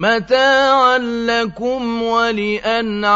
مَّتَاعًا لَّكُمْ وَلِأَنْعَامِكُمْ.